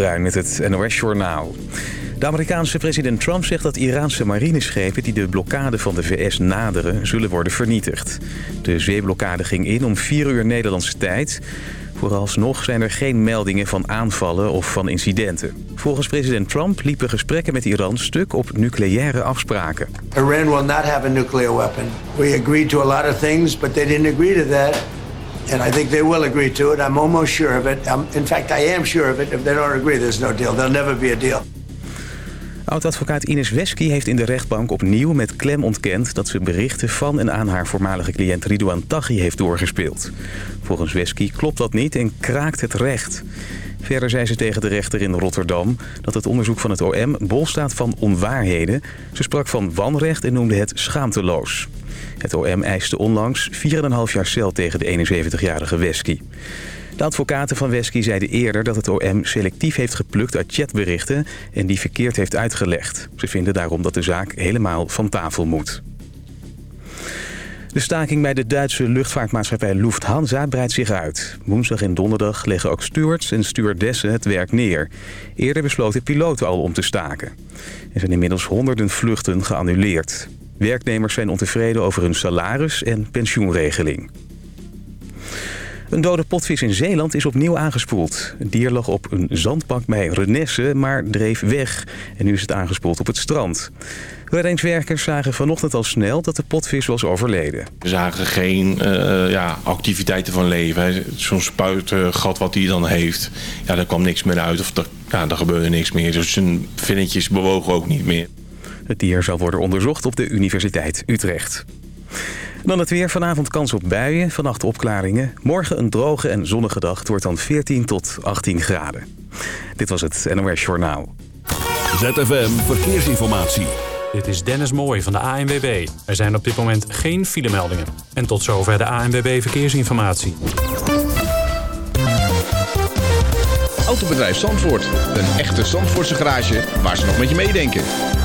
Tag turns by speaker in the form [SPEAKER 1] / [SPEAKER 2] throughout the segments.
[SPEAKER 1] Bruin met het NOS Journaal. De Amerikaanse president Trump zegt dat Iraanse marineschepen... die de blokkade van de VS naderen, zullen worden vernietigd. De zeeblokkade ging in om 4 uur Nederlandse tijd. Vooralsnog zijn er geen meldingen van aanvallen of van incidenten. Volgens president Trump liepen gesprekken met Iran stuk op nucleaire afspraken.
[SPEAKER 2] Iran will not have a nuclear weapon. We agreed to a lot of things, but they didn't agree to that. And I think they will agree to it. I'm almost sure of it. in fact, I am sure of it. If they don't agree, there's no deal. There'll never be a deal.
[SPEAKER 1] Oud-advocaat Ines Wesky heeft in de rechtbank opnieuw met klem ontkend... dat ze berichten van en aan haar voormalige cliënt Ridouan Taghi heeft doorgespeeld. Volgens Wesky klopt dat niet en kraakt het recht. Verder zei ze tegen de rechter in Rotterdam dat het onderzoek van het OM bol staat van onwaarheden. Ze sprak van wanrecht en noemde het schaamteloos. Het OM eiste onlangs 4,5 jaar cel tegen de 71-jarige Wesky. De advocaten van Wesky zeiden eerder dat het OM selectief heeft geplukt uit chatberichten en die verkeerd heeft uitgelegd. Ze vinden daarom dat de zaak helemaal van tafel moet. De staking bij de Duitse luchtvaartmaatschappij Lufthansa breidt zich uit. Woensdag en donderdag leggen ook stewards en stewardessen het werk neer. Eerder besloten piloten al om te staken. Er zijn inmiddels honderden vluchten geannuleerd. Werknemers zijn ontevreden over hun salaris en pensioenregeling. Een dode potvis in Zeeland is opnieuw aangespoeld. Het dier lag op een zandbank bij Renesse, maar dreef weg. En nu is het aangespoeld op het strand. Reddingswerkers zagen vanochtend al snel dat de potvis was overleden.
[SPEAKER 3] We zagen geen uh, ja, activiteiten van leven. Zo'n spuitgat wat hij dan heeft, ja, daar kwam niks meer uit. Of er, ja, er gebeurde niks meer. Dus zijn vinnetjes bewogen ook niet meer.
[SPEAKER 1] Het dier zal worden onderzocht op de Universiteit Utrecht. Dan het weer. Vanavond kans op buien, vannacht opklaringen. Morgen een droge en zonnige dag. Het wordt dan 14 tot 18 graden. Dit was het NOS Journaal.
[SPEAKER 4] ZFM Verkeersinformatie.
[SPEAKER 5] Dit is Dennis Mooij van de ANWB. Er zijn op dit moment geen filemeldingen. En tot zover de ANWB Verkeersinformatie.
[SPEAKER 6] Autobedrijf Zandvoort. Een echte Zandvoortse garage waar ze nog met je meedenken.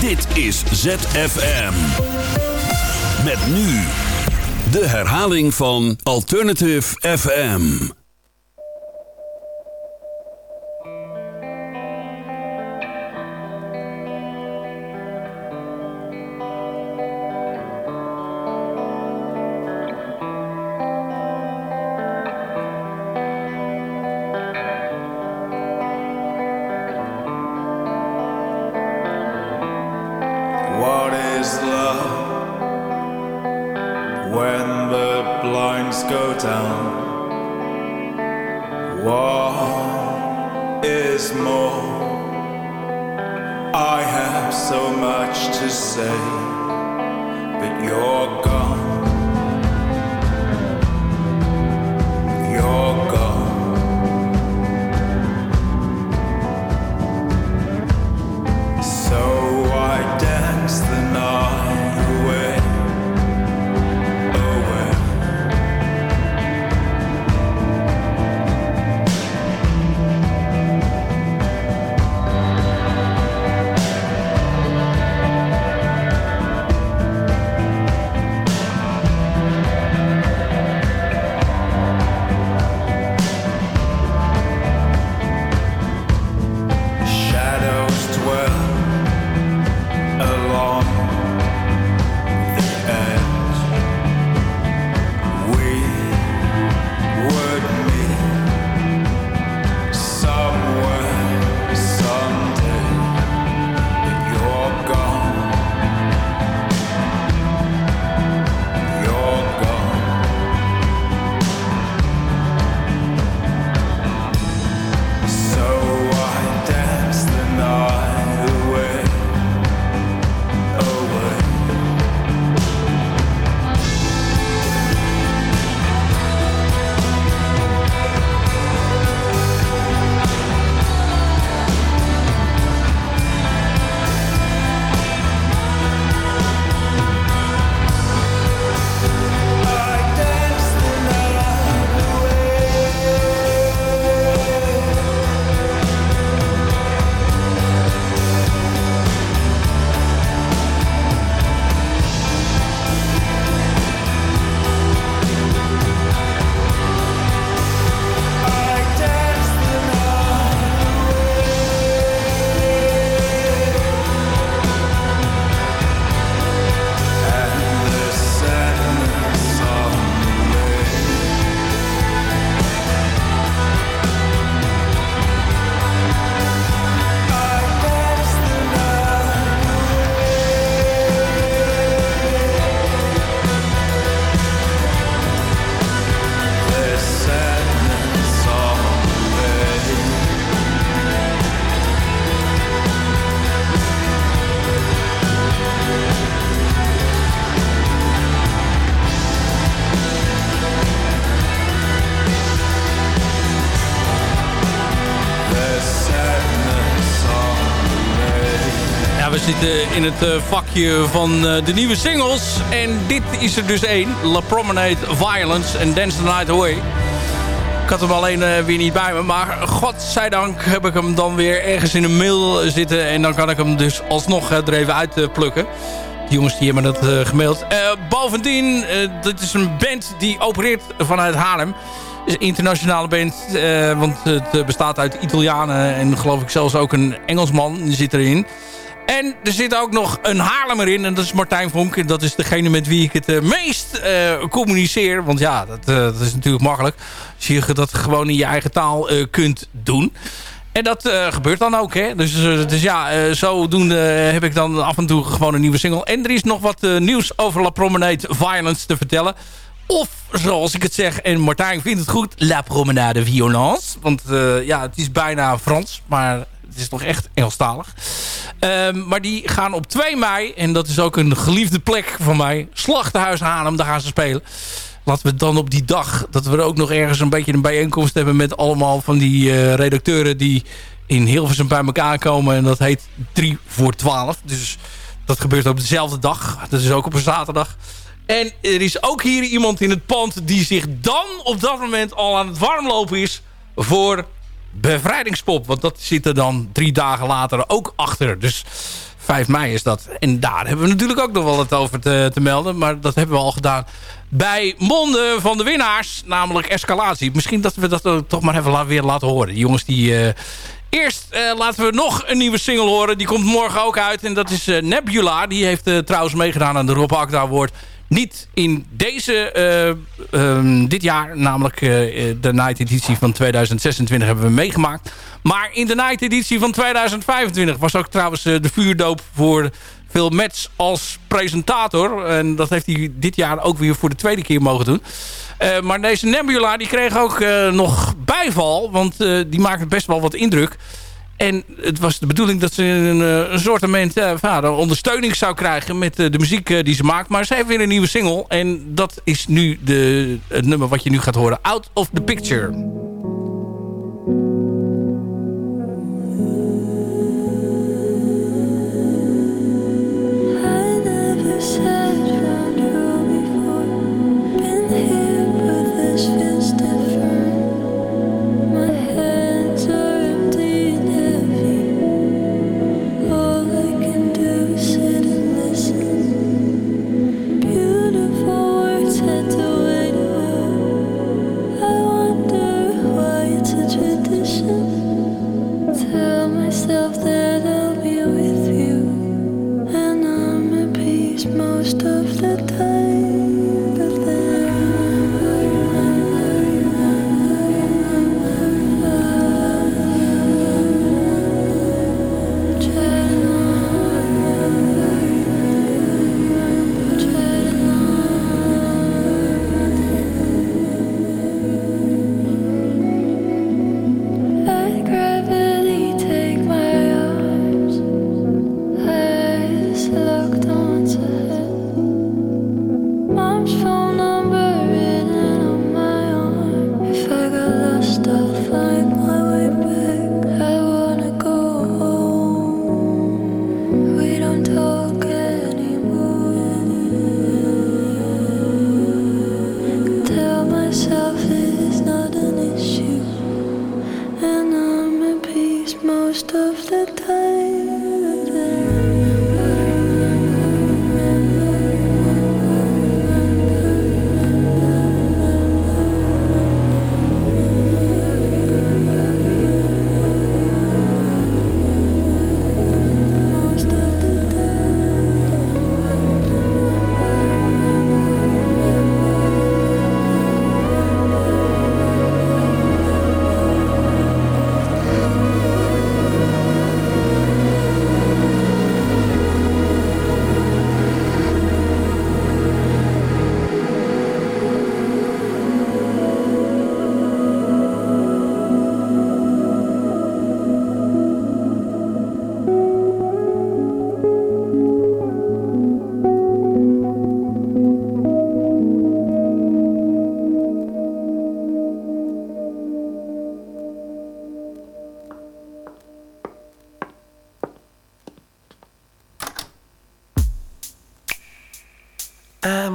[SPEAKER 4] Dit is ZFM. Met nu de herhaling van Alternative FM.
[SPEAKER 7] In het uh, vakje van uh, de nieuwe singles. En dit is er dus één. La Promenade Violence en Dance the Night Away. Ik had hem alleen uh, weer niet bij me. Maar godzijdank heb ik hem dan weer ergens in een mail zitten. En dan kan ik hem dus alsnog er even uitplukken. Die jongens die hebben dat gemaild. bovendien, dit is een band die opereert vanuit Haarlem is een internationale band. Uh, want het bestaat uit Italianen en geloof ik zelfs ook een Engelsman zit erin. En er zit ook nog een Haarlemmer in. En dat is Martijn Vonk. En dat is degene met wie ik het uh, meest uh, communiceer. Want ja, dat, dat, is natuurlijk makkelijk. Als je dat gewoon in je eigen taal kunt doen. En dat gebeurt dan ook. Hè? Dus, dus ja, zodoende heb ik dan af en toe gewoon een nieuwe single. En er is nog wat nieuws over La Promenade Violence te vertellen. Of, zoals ik het zeg, en Martijn vindt het goed, La Promenade Violence. Want ja, het is bijna Frans, maar het is toch echt Engelstalig. Um, maar die gaan op 2 mei, en dat is ook een geliefde plek van mij, Slachtenhuis Haarlem, daar gaan ze spelen. Laten we dan op die dag, dat we ook nog ergens een beetje een bijeenkomst hebben met allemaal van die uh, redacteuren die in Hilversum bij elkaar komen. En dat heet 3 voor 12. Dus dat gebeurt op dezelfde dag. Dat is ook op een zaterdag. En er is ook hier iemand in het pand die zich dan op dat moment al aan het warmlopen is voor bevrijdingspop. Want dat zit er dan drie dagen later ook achter. Dus 5 mei is dat. En daar hebben we natuurlijk ook nog wel het over te, melden. Maar dat hebben we al gedaan bij monden van de winnaars. Namelijk escalatie. Misschien dat we dat toch maar even weer laten horen. Die jongens die... Uh, Eerst uh, laten we nog een nieuwe single horen. Die komt morgen ook uit. En dat is uh, Nebula. Die heeft trouwens meegedaan aan de Rob Akda Award niet in deze, uh, um, dit jaar, namelijk uh, de Night editie van 2026 hebben we meegemaakt. Maar in de Night editie van 2025 was ook trouwens uh, de vuurdoop voor Phil Metz als presentator. En dat heeft hij dit jaar ook weer voor de tweede keer mogen doen. maar deze Nebula die kreeg ook nog bijval, want die maakte best wel wat indruk. En het was de bedoeling dat ze een, eh, een soort uh, ondersteuning zou krijgen met uh, de muziek die ze maakt. Maar ze heeft weer een nieuwe single. En dat is nu de, het nummer wat je nu gaat horen. Out of the Picture.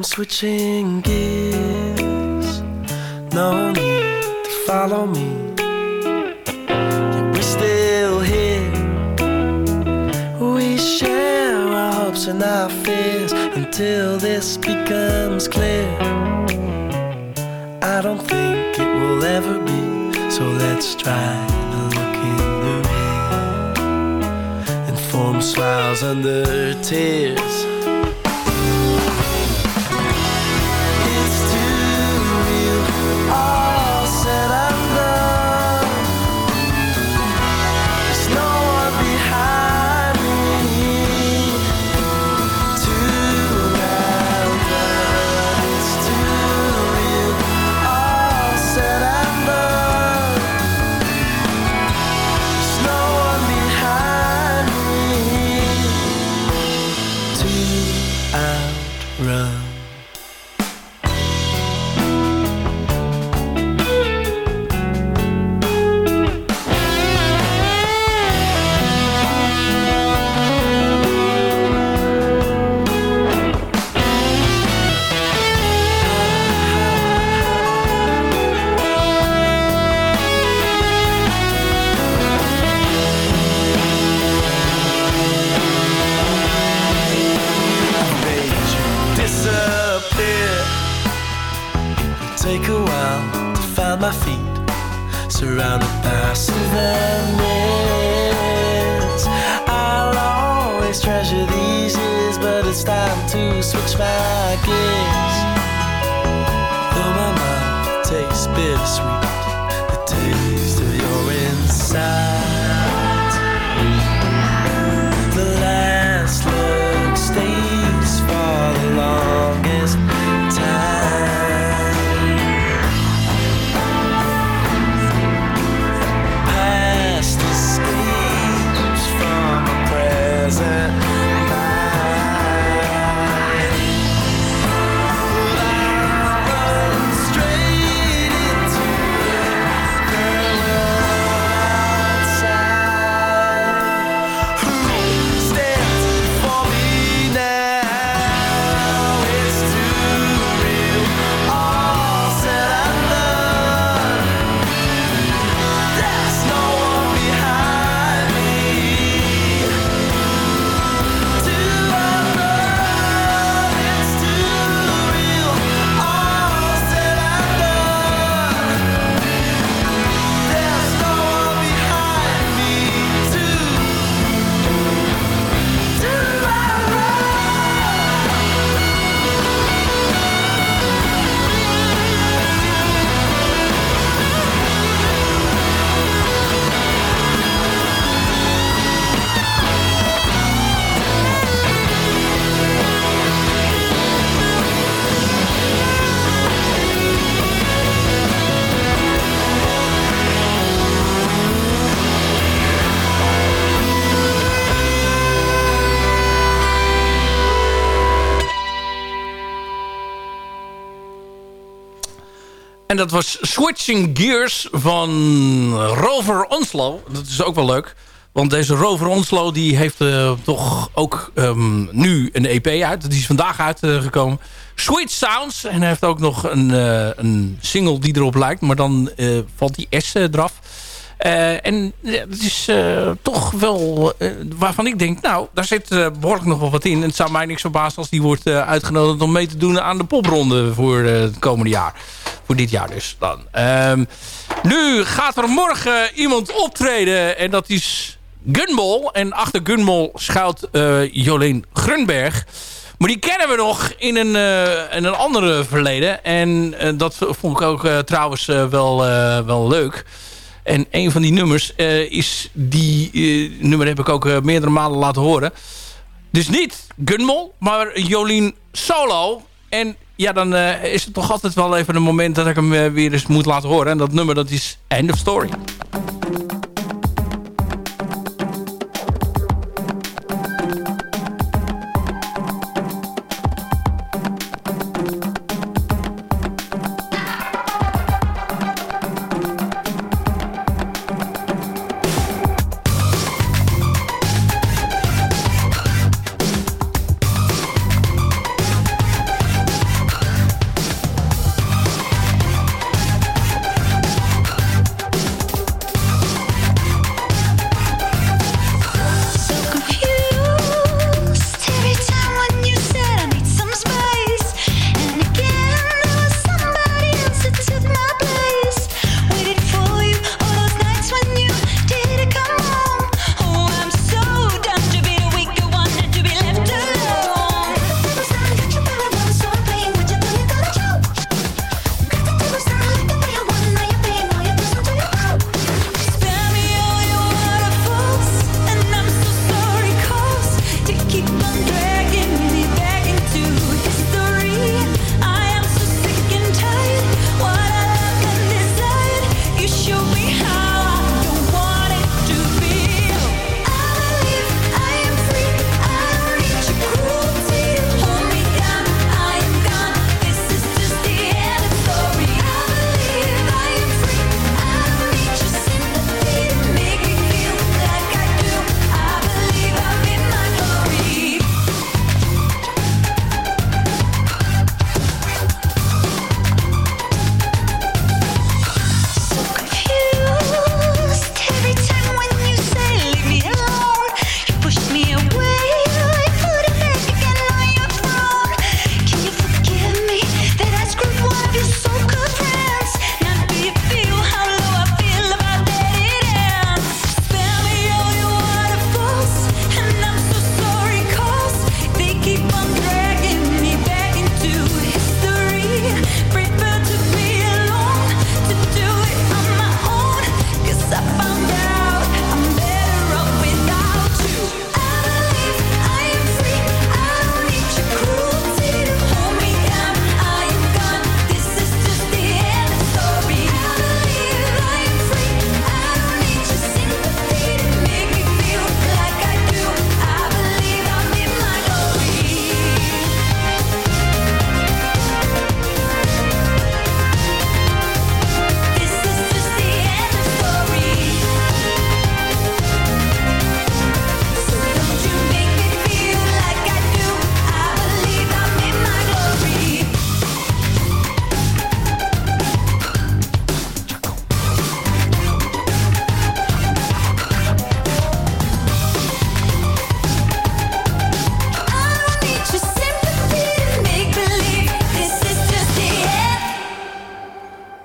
[SPEAKER 8] I'm switching gears. No need to follow me. Yet we're still here. We share our hopes and our fears until this becomes clear. I don't think it will ever be, so let's try to look in the rear and form smiles under tears. Switch my gears. Though my mouth tastes bittersweet, the taste of your inside.
[SPEAKER 7] En dat was Switching Gears van Rover Onslow. Dat is ook wel leuk. Want deze Rover Onslow die heeft eh, toch ook ehm, nu een EP uit. Die is vandaag uitgekomen. Sweet Sounds. En hij heeft ook nog een, eh, een single die erop lijkt. Maar dan eh, valt die S eraf. Eh, en het is eh, toch wel eh, waarvan ik denk... nou, daar zit eh, behoorlijk nog wel wat in. En het zou mij niks verbazen als die wordt uitgenodigd... om mee te doen aan de popronde voor het komende jaar. Voor dit jaar dus dan. Ehm, nu gaat er morgen iemand optreden. En dat is Gunmol. En achter Gunmol schuilt Jolien Grunberg... Maar die kennen we nog in een, in een andere verleden. En dat vond ik ook trouwens wel, wel leuk. En een van die nummers eh, is... Die eh, nummer heb ik ook eh, meerdere malen laten horen. Dus niet Gunmol, maar Jolien Solo. En ja, dan is het toch altijd wel even een moment... dat ik hem weer eens moet laten horen. En dat nummer dat is End of Story.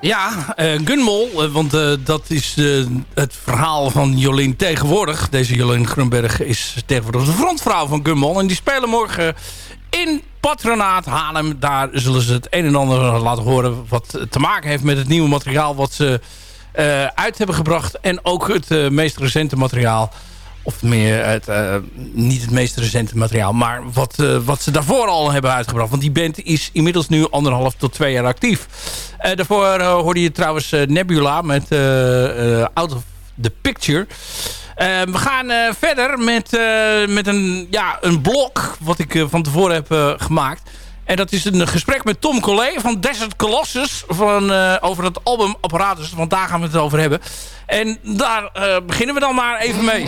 [SPEAKER 7] Ja, uh, Gunmol, uh, want uh, dat is het verhaal van Jolien tegenwoordig. Deze Jolien Grunberg is tegenwoordig de frontvrouw van Gunmol. En die spelen morgen in Patronaat Haarlem. Daar zullen ze het een en ander laten horen wat te maken heeft met het nieuwe materiaal wat ze uit hebben gebracht. En ook het meest recente materiaal of meer uh, niet het meest recente materiaal, maar wat, uh, wat ze daarvoor al hebben uitgebracht. Want die band is inmiddels nu anderhalf tot twee jaar actief. Uh, daarvoor hoorde je trouwens Nebula met Out of the Picture. we gaan verder met, met een, ja, een blok wat ik van tevoren heb gemaakt. En dat is een gesprek met Tom Collet van Desert Colossus van, over het album Apparatus. Want daar gaan we het over hebben. En daar uh, beginnen we dan maar even mee.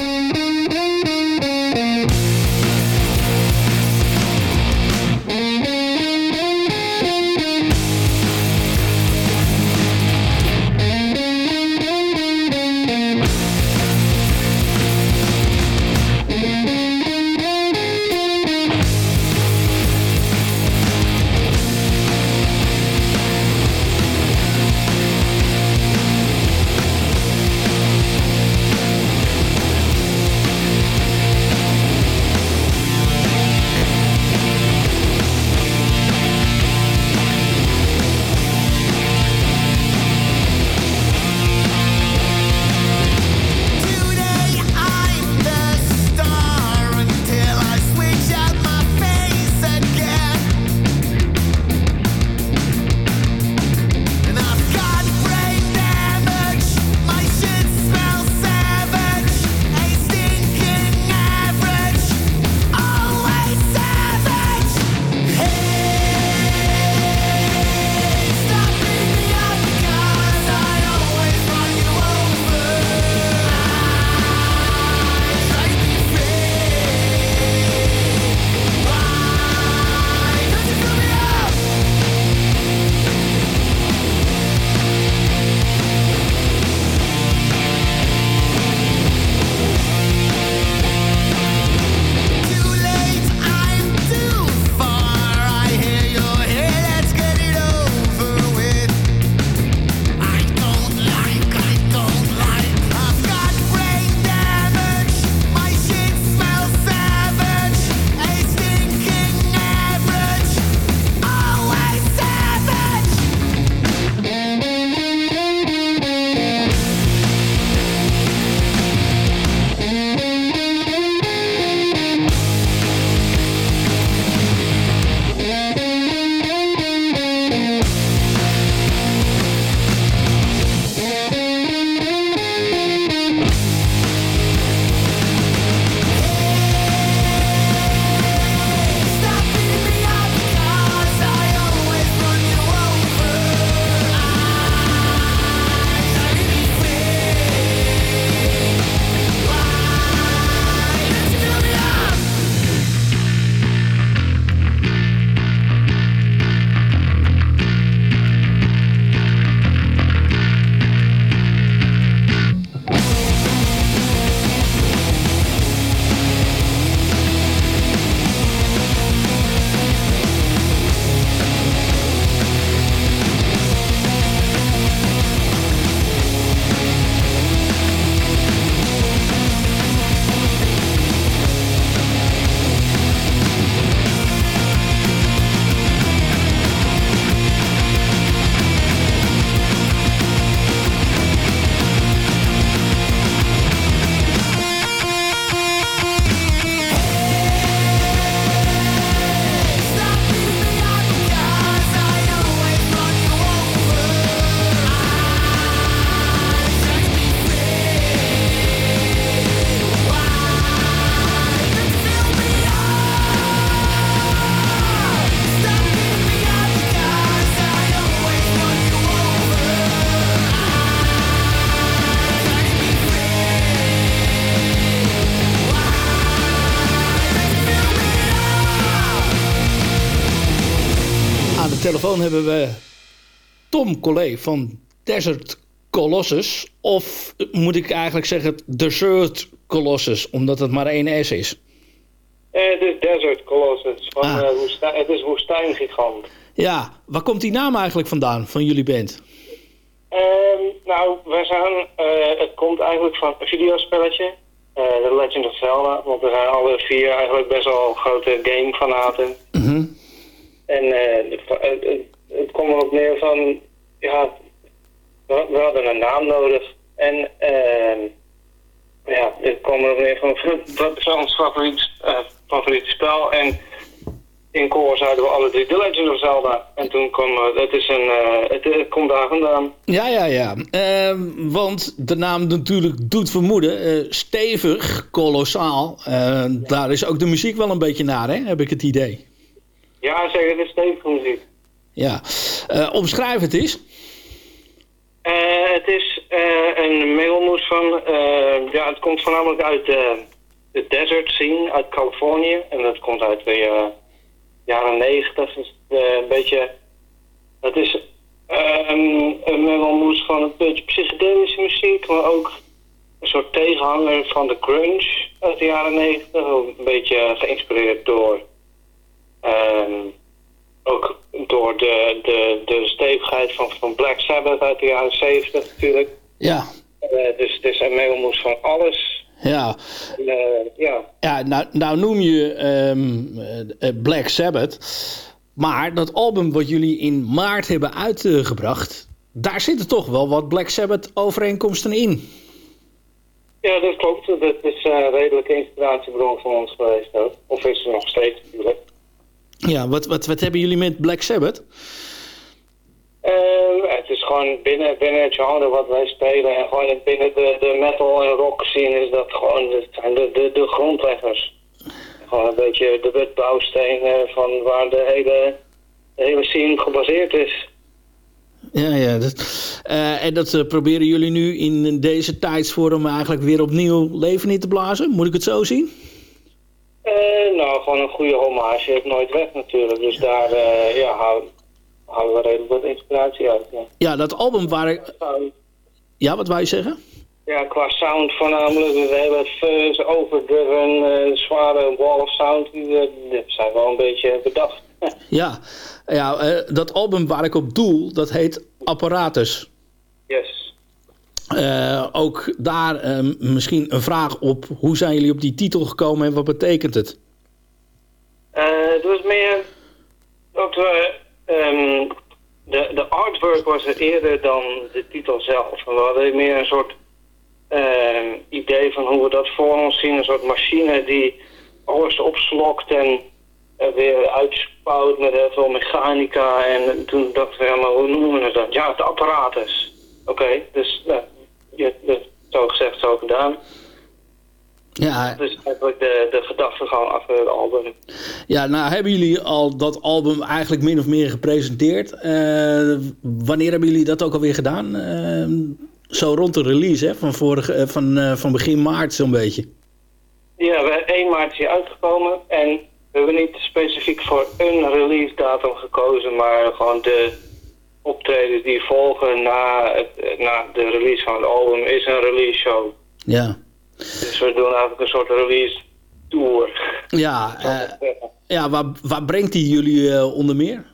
[SPEAKER 7] Telefoon hebben we Tom Collet van Desert Colossus. Of moet ik eigenlijk zeggen Desert Colossus, omdat het maar één S is?
[SPEAKER 9] Eh, het is Desert Colossus. Van,
[SPEAKER 7] Ah.
[SPEAKER 9] eh, woestijn, het is woestijngigant.
[SPEAKER 7] Ja, waar komt die naam eigenlijk vandaan, van jullie band?
[SPEAKER 9] Ehm, nou, wij zijn, eh, het komt eigenlijk van een videospelletje. eh The Legend of Zelda. Want we zijn alle vier eigenlijk best wel grote gamefanaten.
[SPEAKER 7] Mhm.
[SPEAKER 9] En eh, het, het, het, komt erop neer van, ja, we, we hadden een naam nodig. En ehm, ja, het kwam erop neer van, wat is ons favoriet, eh, favoriete spel? En in koor zeiden we alle drie The Legend of Zelda. En toen kwam, eh, het is een, eh, het, het komt daar vandaan.
[SPEAKER 7] Ja, ja, ja. Ehm, want de naam natuurlijk doet vermoeden. eh, stevig, kolossaal. Eh, daar is ook de muziek wel een beetje naar, hè? heb ik het idee.
[SPEAKER 9] Ja, zeg, het is stevige muziek.
[SPEAKER 7] Ja. Eh, omschrijf het eens.
[SPEAKER 9] Eh, het is eh, een mengelmoes van, ja, het komt voornamelijk uit de, de desert scene uit Californië. En dat komt uit de jaren negentig. Dus een beetje, het is een mengelmoes van een beetje psychedelische muziek, maar ook een soort tegenhanger van de grunge uit de jaren negentig. Een beetje geïnspireerd door ehm, ook door de, de, de stevigheid van, van Black Sabbath uit de jaren 70 natuurlijk.
[SPEAKER 7] Ja.
[SPEAKER 9] Eh, dus het is een mengelmoes van alles.
[SPEAKER 7] Ja.
[SPEAKER 9] Eh, ja.
[SPEAKER 7] Ja, nou, nou noem je ehm, eh, Black Sabbath. Maar dat album wat jullie in maart hebben uitgebracht... daar zitten toch wel wat Black Sabbath overeenkomsten in.
[SPEAKER 9] ja, dat klopt. Dat is een redelijke inspiratiebron van ons geweest ook. Of is er nog steeds natuurlijk.
[SPEAKER 7] Ja, wat, wat, wat hebben jullie met Black Sabbath?
[SPEAKER 9] Eh, het is gewoon binnen, binnen het genre wat wij spelen en gewoon binnen de, de metal en rock scene is dat gewoon, de, de, de grondleggers. Gewoon een beetje de wetbouwsteen eh, van waar de hele, de hele scene gebaseerd is.
[SPEAKER 7] Ja, ja. Dat, eh, en dat proberen jullie nu in deze tijdsvorm eigenlijk weer opnieuw leven in te blazen? Moet ik het zo zien?
[SPEAKER 9] Eh, nou, gewoon een goede hommage heeft nooit weg natuurlijk. Dus daar eh, ja, houden houden we redelijk wat inspiratie uit. Ja.
[SPEAKER 7] Ja, dat album waar ik... Ja, wat wou je zeggen?
[SPEAKER 9] Ja, qua sound voornamelijk. Dus de hele fuzz, overdriven, eh, zware wall of sound. Die, die zijn wel een beetje bedacht.
[SPEAKER 7] Ja, ja dat album waar ik op doel, dat heet Apparatus.
[SPEAKER 9] Yes.
[SPEAKER 7] Eh, ook daar eh, misschien een vraag op. Hoe zijn jullie op die titel gekomen en wat betekent het?
[SPEAKER 9] Eh, het was meer dat we... ehm, de, de artwork was er eerder dan de titel zelf. We hadden meer een soort ehm, idee van hoe we dat voor ons zien. Een soort machine die alles opslokt en er weer uitspouwt met heel veel mechanica. En toen dachten we, ja, hoe noemen we dat? Ja, het apparatus. Oké, dus nou, je, je, zo gezegd, zo gedaan.
[SPEAKER 7] Ja,
[SPEAKER 9] Dus eigenlijk de, de gedachte gewoon achter het album.
[SPEAKER 7] ja, nou hebben jullie al dat album eigenlijk min of meer gepresenteerd. Eh, wanneer hebben jullie dat ook alweer gedaan? Eh, zo rond de release hè? Van, vorige, eh, van, van begin maart zo'n beetje.
[SPEAKER 9] Ja, we 1 maart is hij uitgekomen en we hebben niet specifiek voor een release datum gekozen, maar gewoon de optredens die volgen na, het, na de release van het album is een release show.
[SPEAKER 7] Ja,
[SPEAKER 9] Dus we doen eigenlijk een soort release tour.
[SPEAKER 7] ja, eh, ja waar, waar brengt die jullie eh, onder meer?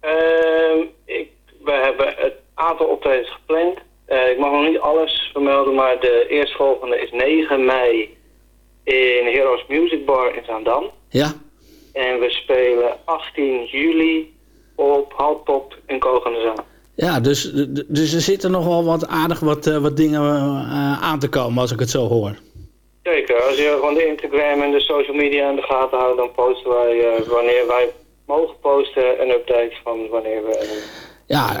[SPEAKER 9] Ehm, ik, we hebben het aantal optredens gepland. Eh, ik mag nog niet alles vermelden, maar de eerstvolgende is 9 mei in Heroes Music Bar in Zaandam.
[SPEAKER 7] Ja,
[SPEAKER 9] En we spelen 18 juli op in Kogenzaal.
[SPEAKER 7] ja dus, dus er zitten nog wel wat aardig wat, eh, wat dingen eh, aan te komen als ik het zo hoor.
[SPEAKER 9] Zeker, als je gewoon de Instagram en de social media in de gaten houdt, dan posten wij eh, wanneer wij mogen posten een update van wanneer we...
[SPEAKER 7] Ja,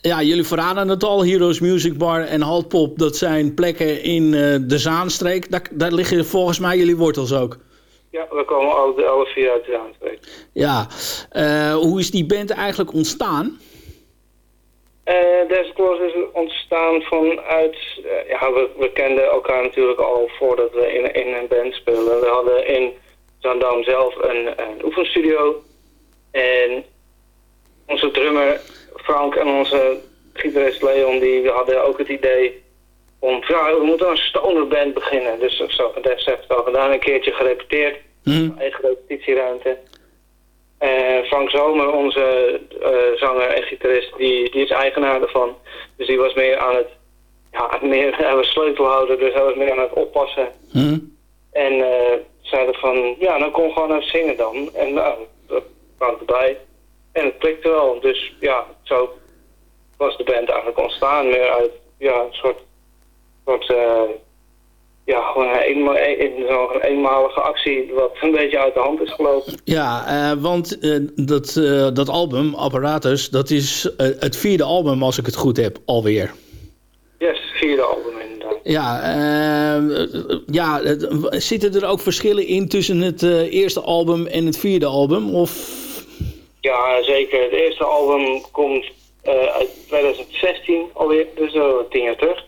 [SPEAKER 7] ja, jullie verraden het al. Heroes Music Bar en Haltpop, dat zijn plekken in de Zaanstreek. Daar, daar liggen volgens mij jullie wortels ook.
[SPEAKER 9] Ja, we komen ook de alle vier uit Zaanstreek.
[SPEAKER 7] Ja, eh, hoe is die band eigenlijk ontstaan?
[SPEAKER 9] Eh Desert is ontstaan vanuit... eh, ja, we, we kenden elkaar natuurlijk al voordat we in, in een band speelden. We hadden in Zandam zelf een, een oefenstudio. En onze drummer Frank en onze gitarist Leon, die hadden ook het idee om, ja, we moeten een stoner band beginnen. Dus zo, dat heeft wel gedaan, een keertje gerepeteerd, eigen repetitieruimte. En Frank Zomer, onze eh, zanger en gitarist, die, die is eigenaar ervan. Dus die was meer aan het, ja, meer, hij was sleutelhouder, dus hij was meer aan het oppassen. En eh zeiden van, ja, dan kom gewoon even zingen dan. En nou, dat kwam erbij. En het klikte wel. Dus ja, zo was de band eigenlijk ontstaan. Meer uit, ja, een soort, soort ja, gewoon een, eenma een, zo'n eenmalige actie wat een beetje uit de hand is gelopen.
[SPEAKER 7] Ja, eh, want eh, dat, eh, dat album, Apparatus, dat is het vierde album als ik het goed heb, alweer.
[SPEAKER 9] Yes, vierde album inderdaad.
[SPEAKER 7] Ja, ja het- zitten er ook verschillen in tussen het eerste album en het vierde album? Of...
[SPEAKER 9] Ja, zeker. Het eerste album komt uit 2016 alweer, dus zo tien jaar terug.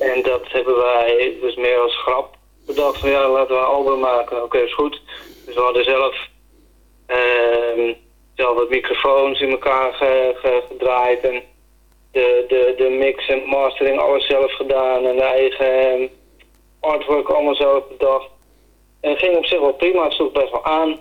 [SPEAKER 9] En dat hebben wij dus meer als grap bedacht van ja, laten we een album maken. Oké, is goed. Dus we hadden zelf, ehm zelf wat microfoons in elkaar ge- ge- gedraaid en de, de, de mix en mastering alles zelf gedaan en de eigen ehm, artwork allemaal zelf bedacht. En het ging op zich wel prima, het sloeg best wel aan.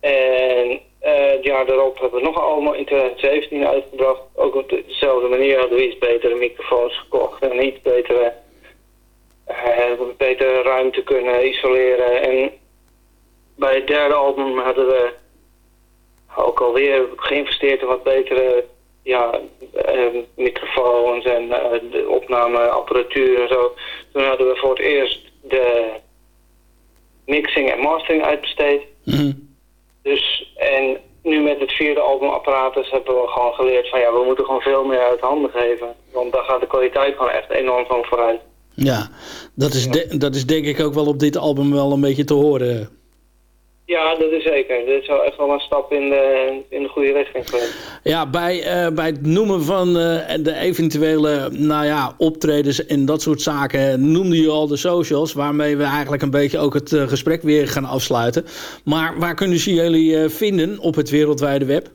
[SPEAKER 9] En het jaar daarop hebben we nog album in 2017 uitgebracht. Ook op dezelfde manier hadden we iets betere microfoons gekocht en iets betere, eh, betere ruimte kunnen isoleren. En bij het derde album hadden we ook alweer geïnvesteerd in wat betere ja, eh, microfoons en eh, de opnameapparatuur en zo. Toen hadden we voor het eerst de mixing en mastering uitbesteed. Dus, en nu met het vierde album Apparatus hebben we gewoon geleerd van ja, we moeten gewoon veel meer uit handen geven. Want daar gaat de kwaliteit gewoon echt enorm van vooruit.
[SPEAKER 7] Ja, dat is, de- dat is denk ik ook wel op dit album wel een beetje te horen.
[SPEAKER 9] Ja, dat is zeker. Dit is wel echt wel een stap in de, in de goede richting geweest.
[SPEAKER 7] Ja, bij, eh, bij het noemen van eh, de eventuele nou ja, optredens en dat soort zaken noemde je al de socials, waarmee we eigenlijk een beetje ook het eh, gesprek weer gaan afsluiten. Maar waar kunnen ze jullie eh, vinden op het wereldwijde web?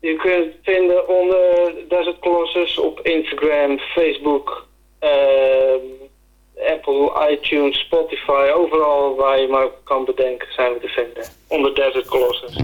[SPEAKER 9] Je kunt het vinden onder Desert Colossus op Instagram, Facebook, Apple, iTunes, Spotify. Overal waar je maar kan bedenken zijn we te vinden. Onder Desert Colossus.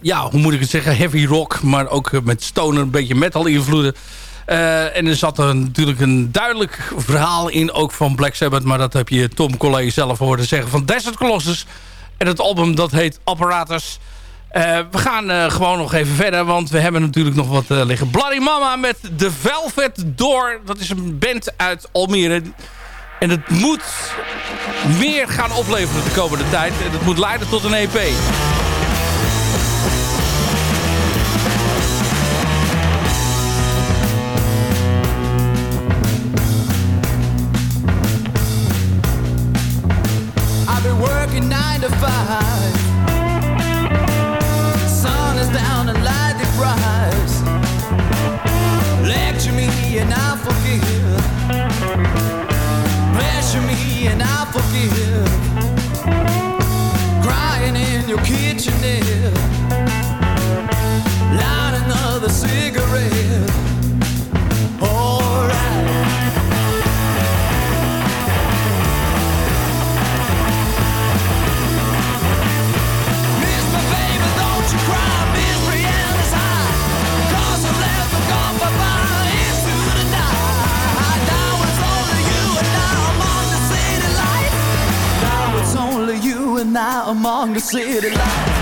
[SPEAKER 7] Ja, hoe moet ik het zeggen, heavy rock. Maar ook eh, met stoner, een beetje metal invloeden. Eh, en er zat er natuurlijk een duidelijk verhaal in, ook van Black Sabbath. Maar dat heb je Tom Colley zelf horen zeggen van Desert Colossus. En het album dat heet Apparatus. Eh, we gaan eh, gewoon nog even verder, want we hebben natuurlijk nog wat eh, liggen. Bloody Mama met The Velvet Door. Dat is een band uit Almere. En het moet meer gaan opleveren de komende tijd. En het moet leiden tot een EP.
[SPEAKER 10] I've been working nine to five. I among the city lights.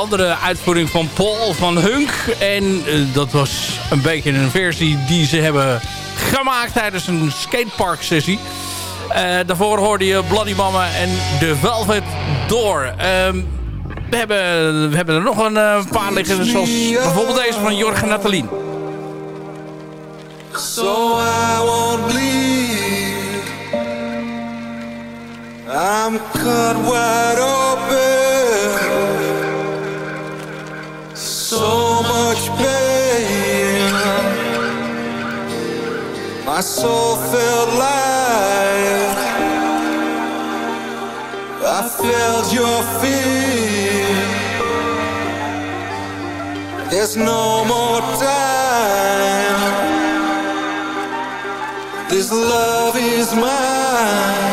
[SPEAKER 7] andere uitvoering van Paul van Hunk. En eh, dat was een beetje een versie die ze hebben gemaakt tijdens een skatepark sessie. Eh, daarvoor hoorde je Bloody Mama en The Velvet Door. Ehm, we, hebben, we hebben er nog een eh, paar liggen, dus zoals bijvoorbeeld deze van Jorgen Natalien.
[SPEAKER 11] So I I'm open so much pain. My soul felt light I felt your fear. There's no more time. This love is mine.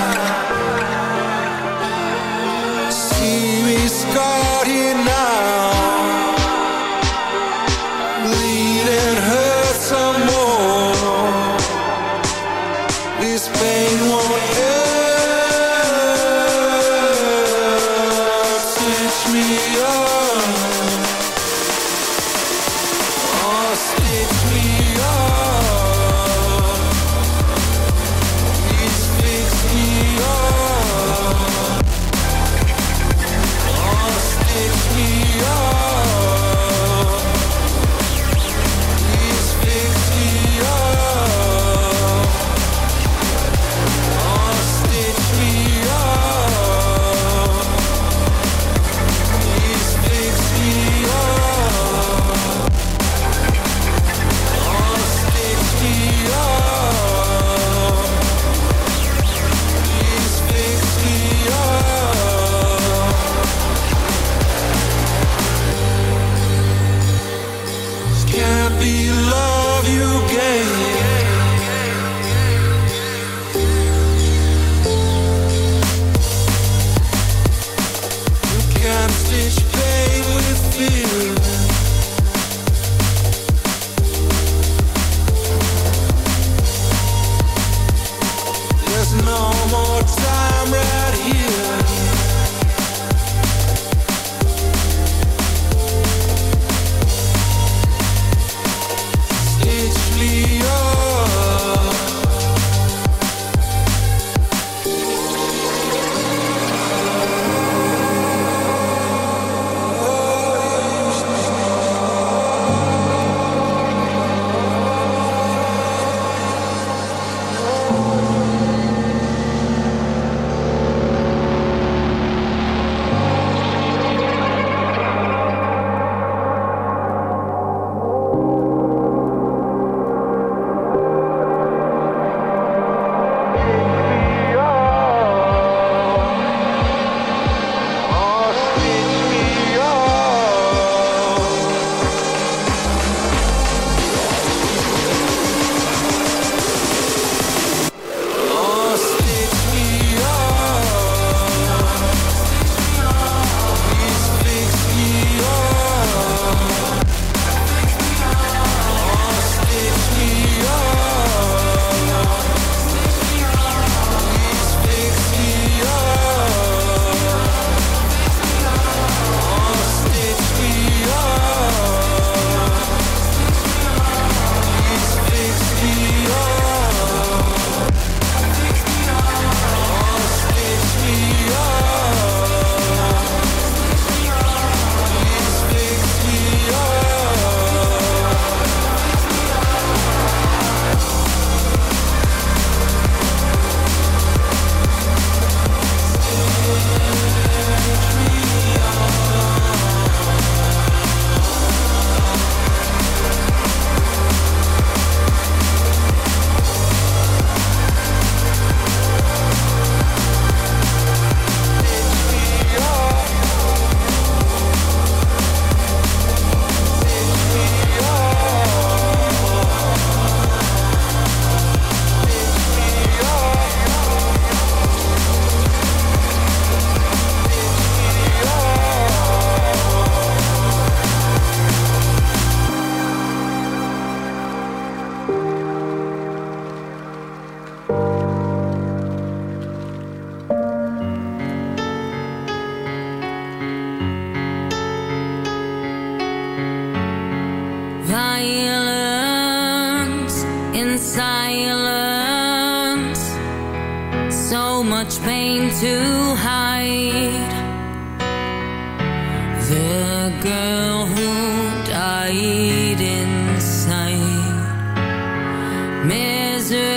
[SPEAKER 12] misery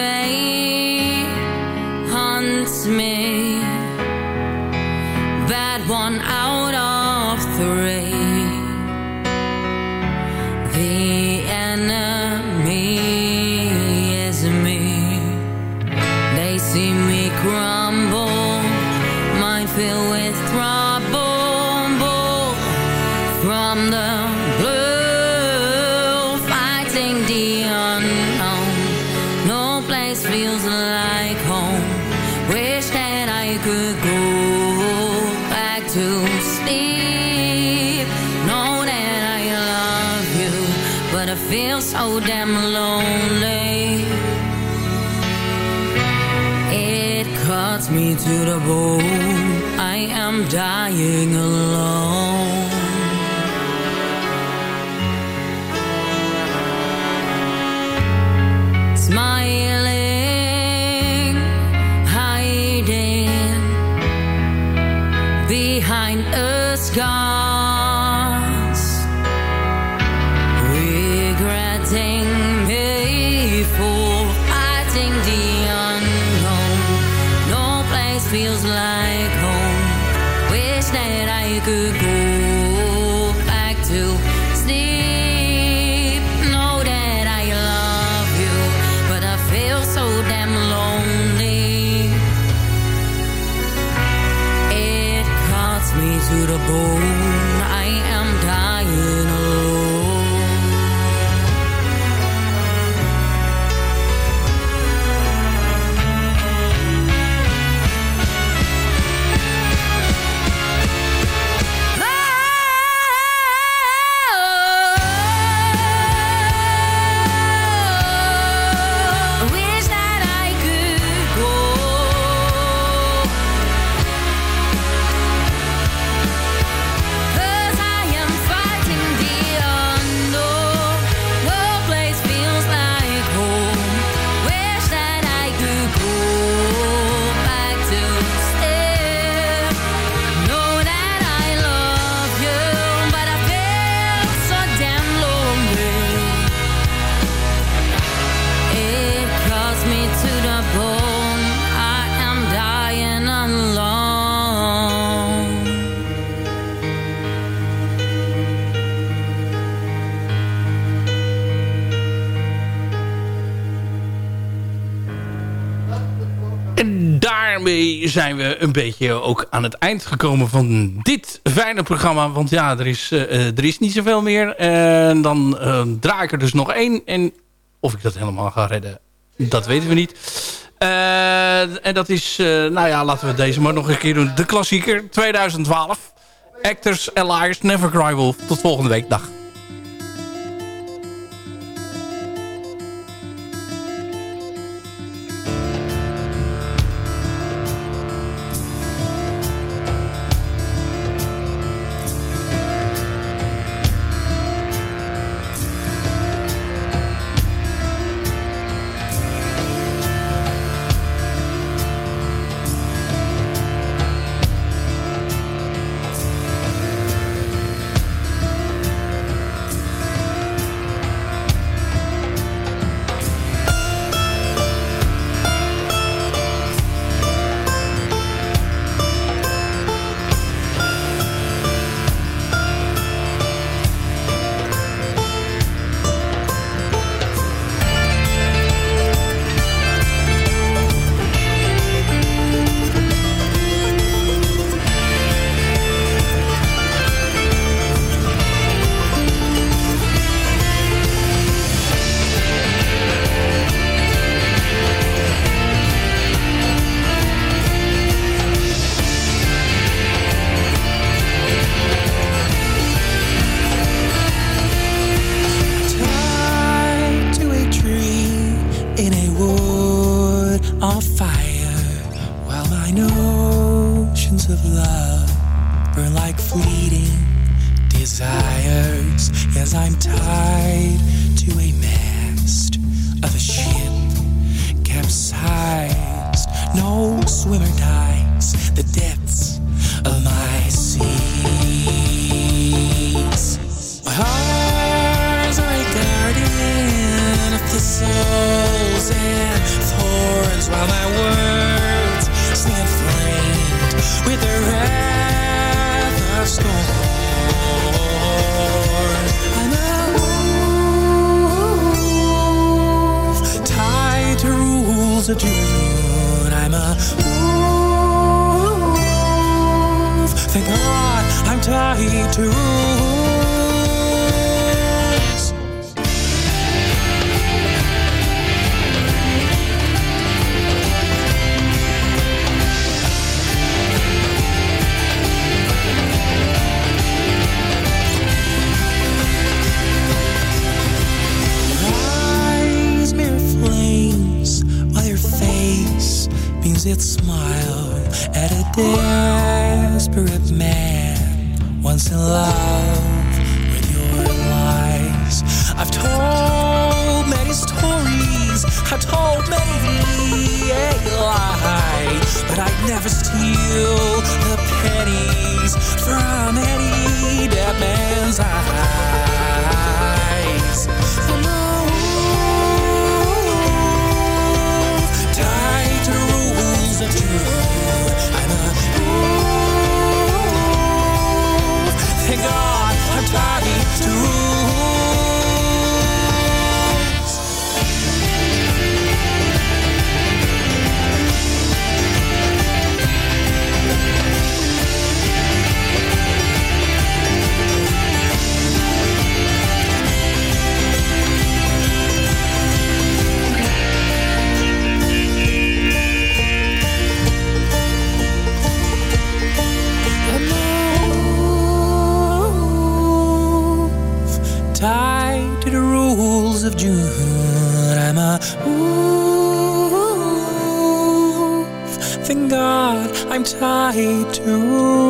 [SPEAKER 7] een beetje ook aan het eind gekomen van dit fijne programma. Want ja, er is, eh, eh, er is niet zoveel meer. En dan uh, draai ik er dus nog één. En of ik dat helemaal ga redden, dat weten we niet. En dat is, nou ja, laten we deze maar nog een keer doen. De klassieker 2012. Actors and Never Cry Wolf. Tot volgende week. Dag.
[SPEAKER 13] Its smile at a desperate man once in love with your lies. I've told many stories, I've told many a lie, but I'd never steal the pennies from any dead man's eyes. Wolf. Thank God I'm tied to of June. I'm a wolf. Thank God I'm tied to